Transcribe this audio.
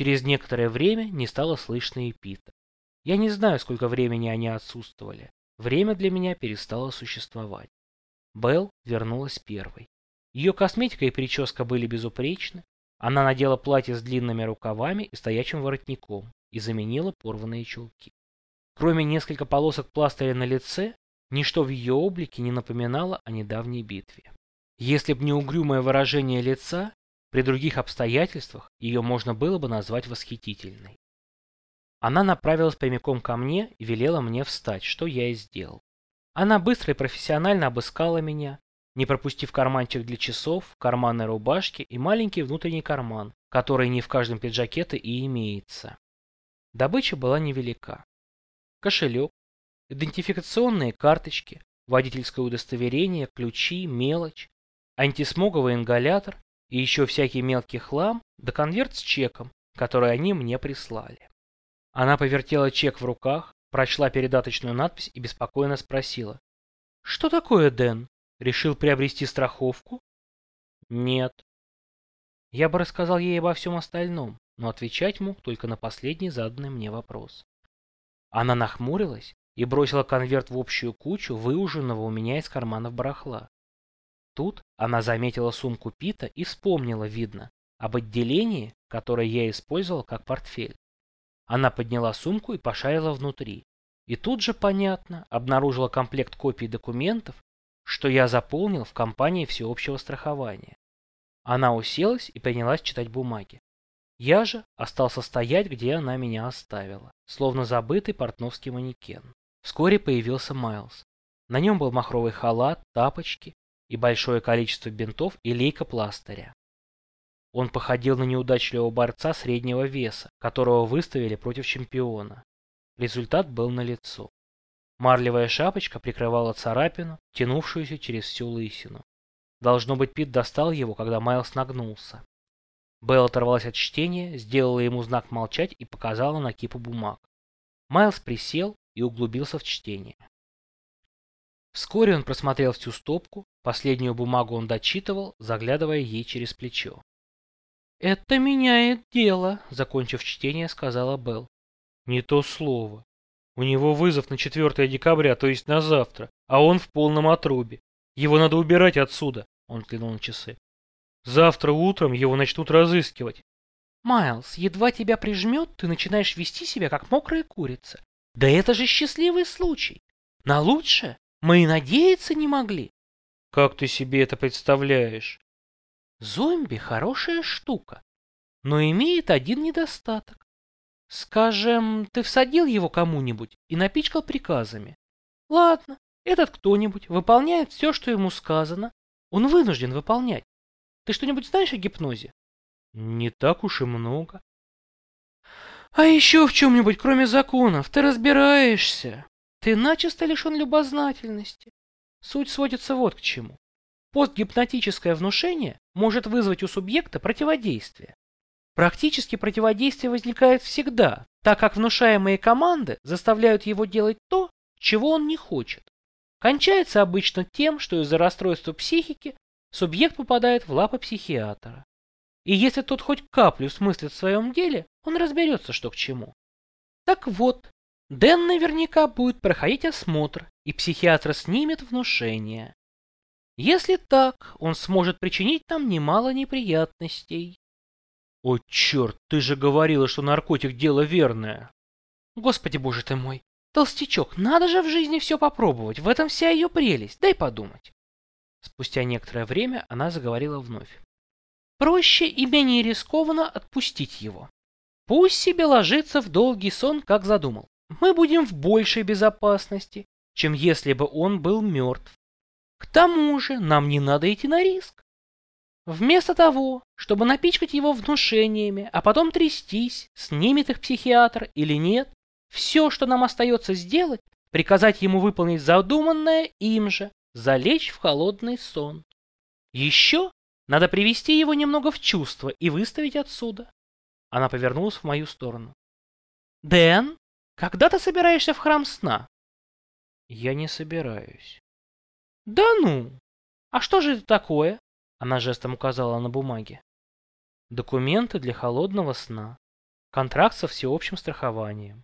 Через некоторое время не стало слышно и Пита. Я не знаю, сколько времени они отсутствовали. Время для меня перестало существовать. Белл вернулась первой. Ее косметика и прическа были безупречны. Она надела платье с длинными рукавами и стоячим воротником и заменила порванные чулки. Кроме нескольких полосок пластыря на лице, ничто в ее облике не напоминало о недавней битве. Если б не угрюмое выражение лица, при других обстоятельствах ее можно было бы назвать восхитительной. Она направилась прямиком ко мне и велела мне встать, что я и сделал. Она быстро и профессионально обыскала меня, не пропустив карманчик для часов, карманы рубашки и маленький внутренний карман, который не в каждом пиджаке-то и имеется. Добыча была невелика. Кошелек, идентификационные карточки, водительское удостоверение, ключи, мелочь, антисмоговый ингалятор и еще всякий мелкий хлам, да конверт с чеком, который они мне прислали. Она повертела чек в руках, прочла передаточную надпись и беспокойно спросила. «Что такое, Дэн? Решил приобрести страховку?» «Нет». Я бы рассказал ей обо всем остальном, но отвечать мог только на последний заданный мне вопрос. Она нахмурилась и бросила конверт в общую кучу выуженного у меня из карманов барахла. Тут она заметила сумку Пита и вспомнила, видно, об отделении, которое я использовал как портфель. Она подняла сумку и пошарила внутри. И тут же, понятно, обнаружила комплект копий документов, что я заполнил в компании всеобщего страхования. Она уселась и принялась читать бумаги. Я же остался стоять, где она меня оставила, словно забытый портновский манекен. Вскоре появился Майлз. На нем был махровый халат, тапочки и большое количество бинтов и лейка пластыря. Он походил на неудачливого борца среднего веса, которого выставили против чемпиона. Результат был налицо. Марлевая шапочка прикрывала царапину, тянувшуюся через всю лысину. Должно быть, Пит достал его, когда Майлз нагнулся. Белл оторвалась от чтения, сделала ему знак молчать и показала на кипу бумаг. Майлз присел и углубился в чтение. Вскоре он просмотрел всю стопку, последнюю бумагу он дочитывал, заглядывая ей через плечо. «Это меняет дело», — закончив чтение, сказала Белл. «Не то слово. У него вызов на 4 декабря, то есть на завтра, а он в полном отрубе. Его надо убирать отсюда», — он взглянул на часы. «Завтра утром его начнут разыскивать». «Майлз, едва тебя прижмет, ты начинаешь вести себя, как мокрая курица. Да это же счастливый случай. На лучшее мы и надеяться не могли». «Как ты себе это представляешь?» Зомби хорошая штука, но имеет один недостаток. Скажем, ты всадил его кому-нибудь и напичкал приказами. Ладно, этот кто-нибудь выполняет все, что ему сказано. Он вынужден выполнять. Ты что-нибудь знаешь о гипнозе? Не так уж и много. А еще в чем-нибудь, кроме законов, ты разбираешься. Ты начисто лишен любознательности. Суть сводится вот к чему. Постгипнотическое внушение может вызвать у субъекта противодействие. Практически противодействие возникает всегда, так как внушаемые команды заставляют его делать то, чего он не хочет. Кончается обычно тем, что из-за расстройства психики субъект попадает в лапы психиатра. И если тот хоть каплю смыслит в своем деле, он разберется, что к чему. Так вот, Дэн наверняка будет проходить осмотр, и психиатр снимет внушение. Если так, он сможет причинить нам немало неприятностей. О, черт, ты же говорила, что наркотик дело верное. Господи боже ты мой. Толстячок, надо же в жизни все попробовать, в этом вся ее прелесть, дай подумать. Спустя некоторое время она заговорила вновь. Проще и менее рискованно отпустить его. Пусть себе ложится в долгий сон, как задумал. Мы будем в большей безопасности, чем если бы он был мертв. К тому же нам не надо идти на риск. Вместо того, чтобы напичкать его внушениями, а потом трястись, снимет их психиатр или нет, все, что нам остается сделать, приказать ему выполнить задуманное им же, залечь в холодный сон. Еще надо привести его немного в чувство и выставить отсюда. Она повернулась в мою сторону. «Дэн, когда ты собираешься в храм сна?» «Я не собираюсь». Да ну! А что же это такое? Она жестом указала на бумаге. Документы для холодного сна. Контракт со всеобщим страхованием.